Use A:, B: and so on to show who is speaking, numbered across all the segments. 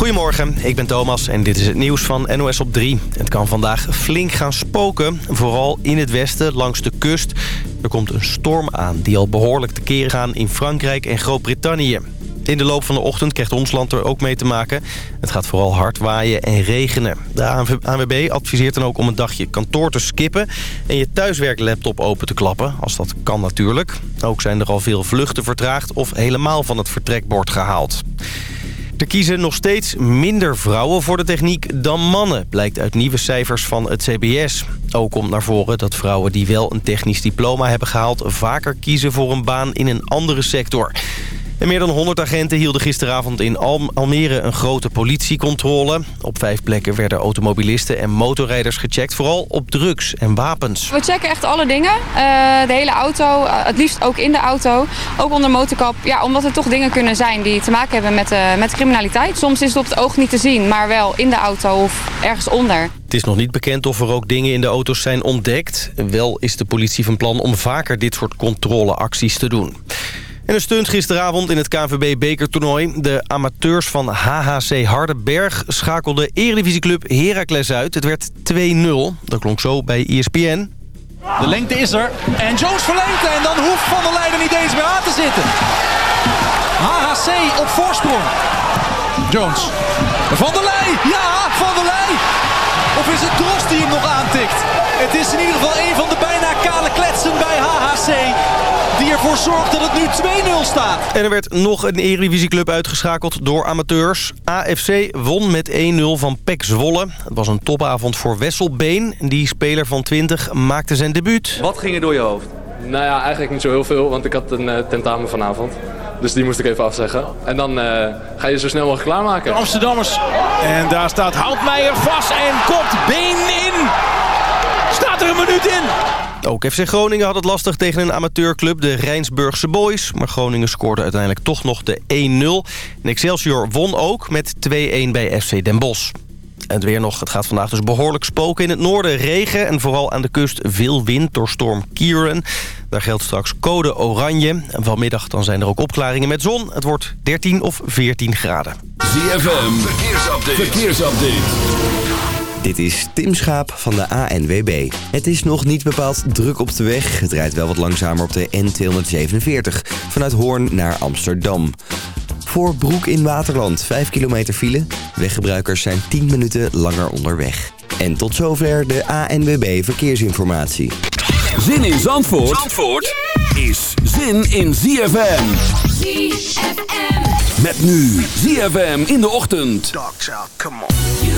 A: Goedemorgen, ik ben Thomas en dit is het nieuws van NOS op 3. Het kan vandaag flink gaan spoken, vooral in het westen langs de kust. Er komt een storm aan die al behoorlijk te keren gaan in Frankrijk en Groot-Brittannië. In de loop van de ochtend krijgt ons land er ook mee te maken. Het gaat vooral hard waaien en regenen. De ANWB adviseert dan ook om een dagje kantoor te skippen... en je thuiswerklaptop open te klappen, als dat kan natuurlijk. Ook zijn er al veel vluchten vertraagd of helemaal van het vertrekbord gehaald. Er kiezen nog steeds minder vrouwen voor de techniek dan mannen... blijkt uit nieuwe cijfers van het CBS. Ook komt naar voren dat vrouwen die wel een technisch diploma hebben gehaald... vaker kiezen voor een baan in een andere sector. En meer dan 100 agenten hielden gisteravond in Almere een grote politiecontrole. Op vijf plekken werden automobilisten en motorrijders gecheckt. Vooral op drugs en wapens.
B: We checken echt alle dingen. Uh, de hele auto, uh, het liefst ook in de auto. Ook onder motorkap. Ja, omdat er toch dingen kunnen zijn die te maken hebben met, uh, met criminaliteit. Soms is het op het oog niet te zien, maar wel in de auto of ergens onder.
A: Het is nog niet bekend of er ook dingen in de auto's zijn ontdekt. Wel is de politie van plan om vaker dit soort controleacties te doen. En een stunt gisteravond in het KNVB-bekertoernooi. De amateurs van HHC Hardenberg schakelden Eredivisieclub Heracles uit. Het werd 2-0. Dat klonk zo bij ESPN.
C: De lengte is er. En Jones verlengt en dan hoeft Van der Leijden niet eens meer aan te zitten. HHC op voorsprong. Jones. Van der Leij. Ja, Van der Leij. Of is het Drost die hem nog aantikt? Het is in ieder geval een van de bijna kale kletsen bij HHC. Die ervoor zorgt dat het nu 2-0 staat.
A: En er werd nog een Eredivisieclub uitgeschakeld door amateurs. AFC won met 1-0 van PEC Zwolle. Het was een topavond voor Wesselbeen. Die speler van 20 maakte zijn debuut.
D: Wat ging er door je hoofd?
E: Nou ja, eigenlijk niet zo heel veel, want ik had een uh, tentamen vanavond. Dus die moest ik even afzeggen. En dan uh, ga je zo snel mogelijk klaarmaken.
C: De Amsterdammers. En daar staat Houtmeijer vast en kopt been in. Staat er een minuut in.
A: Ook FC Groningen had het lastig tegen een amateurclub, de Rijnsburgse Boys. Maar Groningen scoorde uiteindelijk toch nog de 1-0. En Excelsior won ook met 2-1 bij FC Den Bosch. En het weer nog, het gaat vandaag dus behoorlijk spoken in het noorden. Regen en vooral aan de kust veel wind door storm Kieran. Daar geldt straks code oranje. En vanmiddag dan zijn er ook opklaringen met zon. Het wordt 13 of 14 graden.
F: ZFM, verkeersupdate. verkeersupdate.
G: Dit is Tim Schaap van de ANWB. Het is nog niet bepaald druk op de weg. Het rijdt wel wat langzamer op de N247 vanuit Hoorn naar Amsterdam. Voor Broek in Waterland 5 kilometer file. Weggebruikers zijn 10 minuten langer onderweg. En tot zover de ANWB Verkeersinformatie.
F: Zin in Zandvoort, Zandvoort is zin in ZFM. ZFM. Met nu ZFM in de ochtend. Dog come on.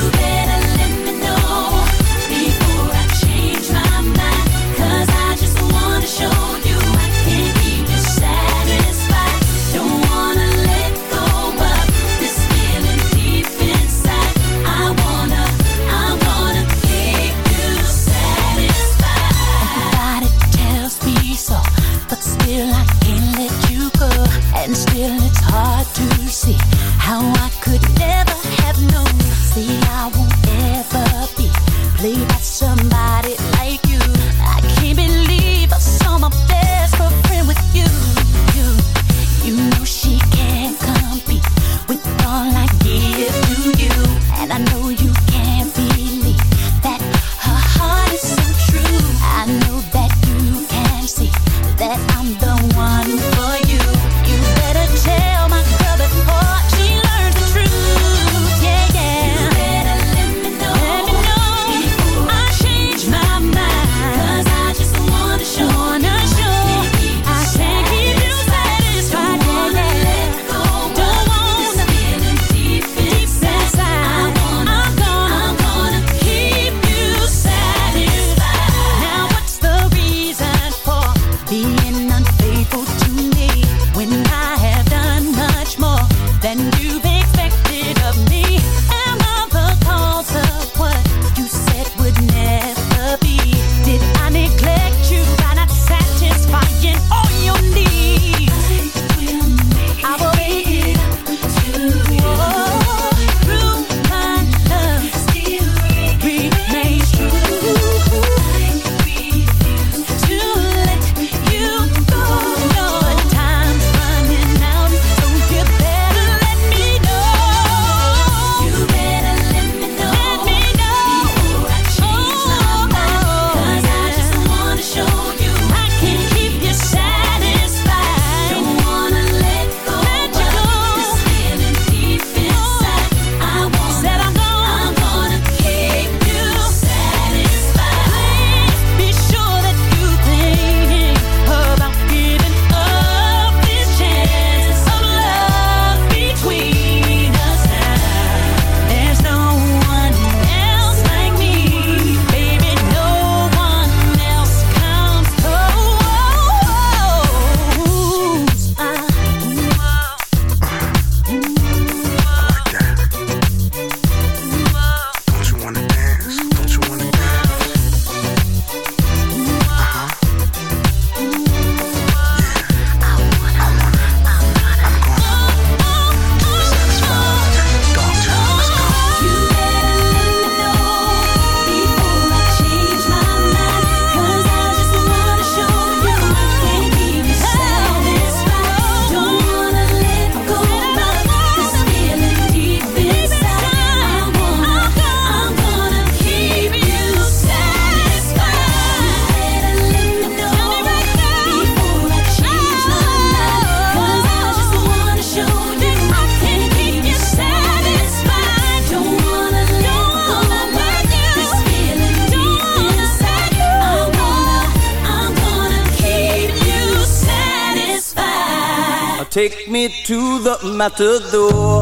D: Still it's hard to see how I could never have known. I won't ever be played by somebody like you. I can't believe I saw my best friend with you. You, you know she can't compete with all I give to you. And I know out the.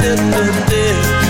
D: little
H: bit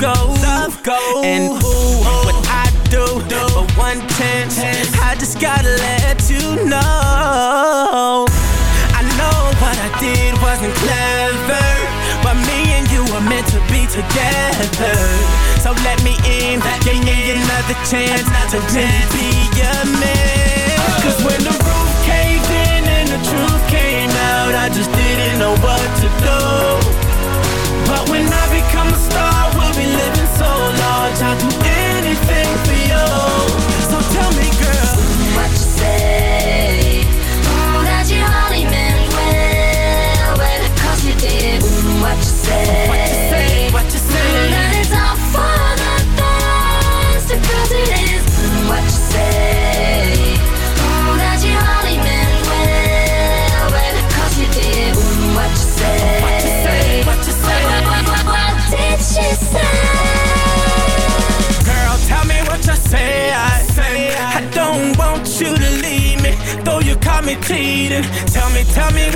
I: love go? Love go. And ooh, what I do do for one chance, I just gotta let you know. I know what I did wasn't clever, but me and you were meant to be together. So let me in, give me another chance to really be your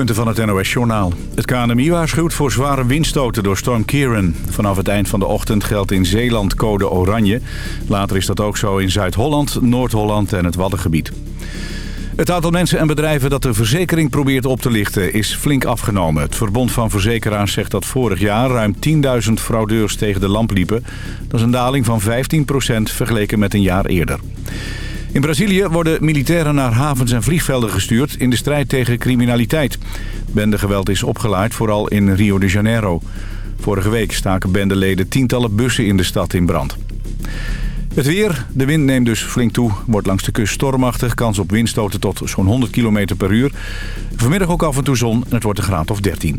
J: Hoofdpunten van het NOS-journaal. Het KNMI waarschuwt voor zware windstoten door storm Kieran. Vanaf het eind van de ochtend geldt in Zeeland code oranje. Later is dat ook zo in Zuid-Holland, Noord-Holland en het Waddengebied. Het aantal mensen en bedrijven dat de verzekering probeert op te lichten is flink afgenomen. Het Verbond van Verzekeraars zegt dat vorig jaar ruim 10.000 fraudeurs tegen de lamp liepen. Dat is een daling van 15% vergeleken met een jaar eerder. In Brazilië worden militairen naar havens en vliegvelden gestuurd in de strijd tegen criminaliteit. Bendegeweld is opgeleid, vooral in Rio de Janeiro. Vorige week staken bendeleden tientallen bussen in de stad in brand. Het weer. De wind neemt dus flink toe. Wordt langs de kust stormachtig. Kans op windstoten tot zo'n 100 km per uur. Vanmiddag ook af en toe zon en het wordt een graad of 13.